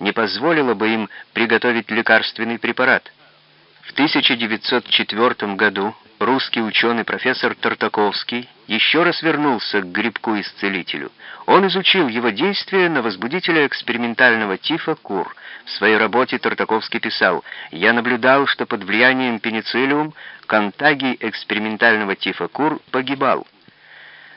не позволило бы им приготовить лекарственный препарат. В 1904 году русский ученый профессор Тартаковский еще раз вернулся к грибку-исцелителю. Он изучил его действие на возбудителя экспериментального тифа кур. В своей работе Тартаковский писал, «Я наблюдал, что под влиянием пенициллиум контагий экспериментального тифа кур погибал».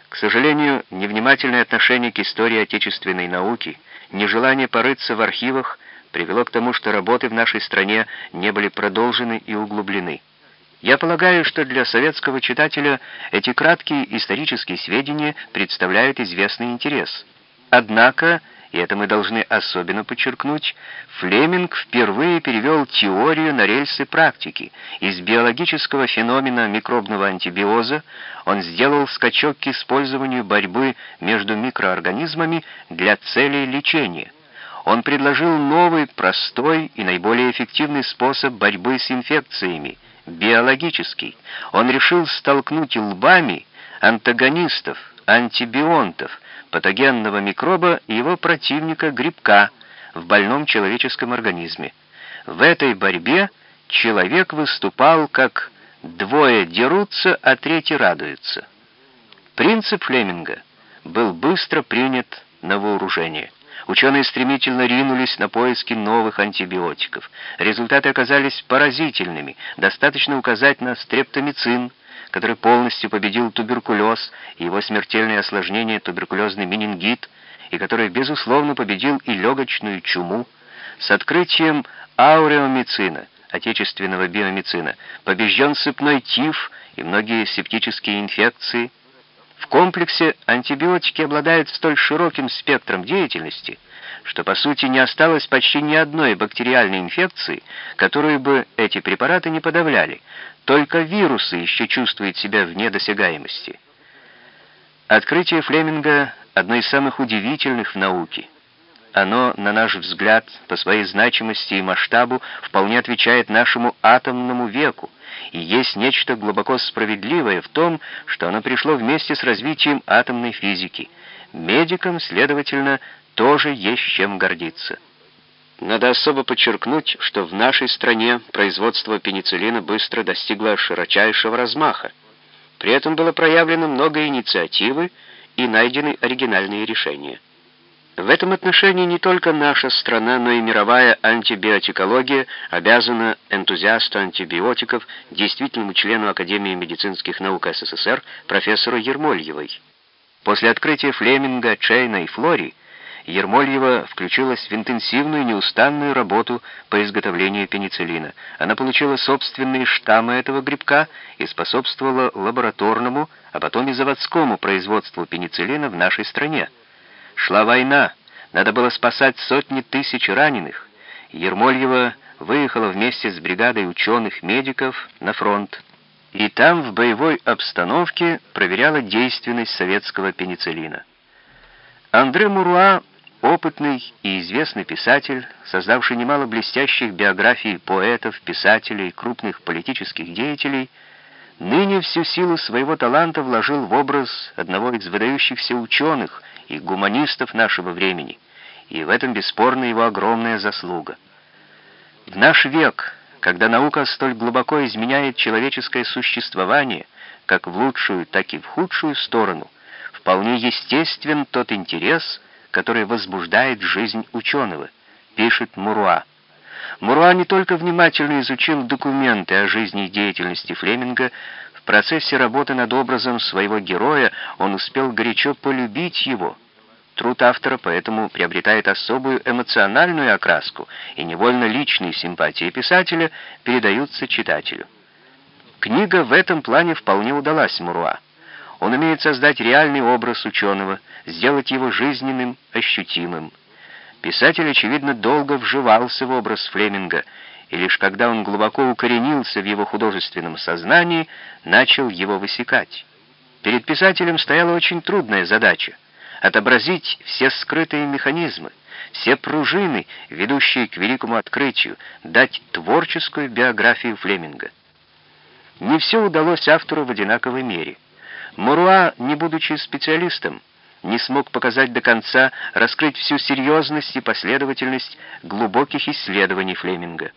К сожалению, невнимательное отношение к истории отечественной науки, нежелание порыться в архивах привело к тому, что работы в нашей стране не были продолжены и углублены. Я полагаю, что для советского читателя эти краткие исторические сведения представляют известный интерес. Однако, и это мы должны особенно подчеркнуть, Флеминг впервые перевел теорию на рельсы практики. Из биологического феномена микробного антибиоза он сделал скачок к использованию борьбы между микроорганизмами для целей лечения. Он предложил новый, простой и наиболее эффективный способ борьбы с инфекциями – биологический. Он решил столкнуть лбами антагонистов, антибионтов, патогенного микроба и его противника грибка в больном человеческом организме. В этой борьбе человек выступал как «двое дерутся, а третий радуется». Принцип Флеминга был быстро принят на вооружение. Ученые стремительно ринулись на поиски новых антибиотиков. Результаты оказались поразительными. Достаточно указать на стрептомицин, который полностью победил туберкулез и его смертельное осложнение туберкулезный менингит, и который, безусловно, победил и легочную чуму. С открытием ауреомицина, отечественного биомицина, побежден сыпной тиф и многие септические инфекции – комплексе антибиотики обладают столь широким спектром деятельности, что по сути не осталось почти ни одной бактериальной инфекции, которую бы эти препараты не подавляли. Только вирусы еще чувствуют себя вне досягаемости. Открытие Флеминга — одно из самых удивительных в науке. Оно, на наш взгляд, по своей значимости и масштабу, вполне отвечает нашему атомному веку, и есть нечто глубоко справедливое в том, что оно пришло вместе с развитием атомной физики. Медикам, следовательно, тоже есть чем гордиться. Надо особо подчеркнуть, что в нашей стране производство пенициллина быстро достигло широчайшего размаха. При этом было проявлено много инициативы и найдены оригинальные решения. В этом отношении не только наша страна, но и мировая антибиотикология обязана энтузиасту антибиотиков, действительному члену Академии медицинских наук СССР, профессору Ермольевой. После открытия Флеминга, Чейна и Флори, Ермольева включилась в интенсивную неустанную работу по изготовлению пенициллина. Она получила собственные штаммы этого грибка и способствовала лабораторному, а потом и заводскому производству пенициллина в нашей стране. Шла война, надо было спасать сотни тысяч раненых. Ермольева выехала вместе с бригадой ученых-медиков на фронт. И там в боевой обстановке проверяла действенность советского пенициллина. Андре Муруа, опытный и известный писатель, создавший немало блестящих биографий поэтов, писателей, крупных политических деятелей, ныне всю силу своего таланта вложил в образ одного из выдающихся ученых и гуманистов нашего времени, и в этом бесспорно его огромная заслуга. В наш век, когда наука столь глубоко изменяет человеческое существование, как в лучшую, так и в худшую сторону, вполне естествен тот интерес, который возбуждает жизнь ученого, пишет Муруа. Муруа не только внимательно изучил документы о жизни и деятельности Флеминга, процессе работы над образом своего героя он успел горячо полюбить его. Труд автора поэтому приобретает особую эмоциональную окраску, и невольно личные симпатии писателя передаются читателю. Книга в этом плане вполне удалась Муруа. Он умеет создать реальный образ ученого, сделать его жизненным, ощутимым. Писатель, очевидно, долго вживался в образ Флеминга, и лишь когда он глубоко укоренился в его художественном сознании, начал его высекать. Перед писателем стояла очень трудная задача — отобразить все скрытые механизмы, все пружины, ведущие к великому открытию, дать творческую биографию Флеминга. Не все удалось автору в одинаковой мере. Муруа, не будучи специалистом, не смог показать до конца, раскрыть всю серьезность и последовательность глубоких исследований Флеминга.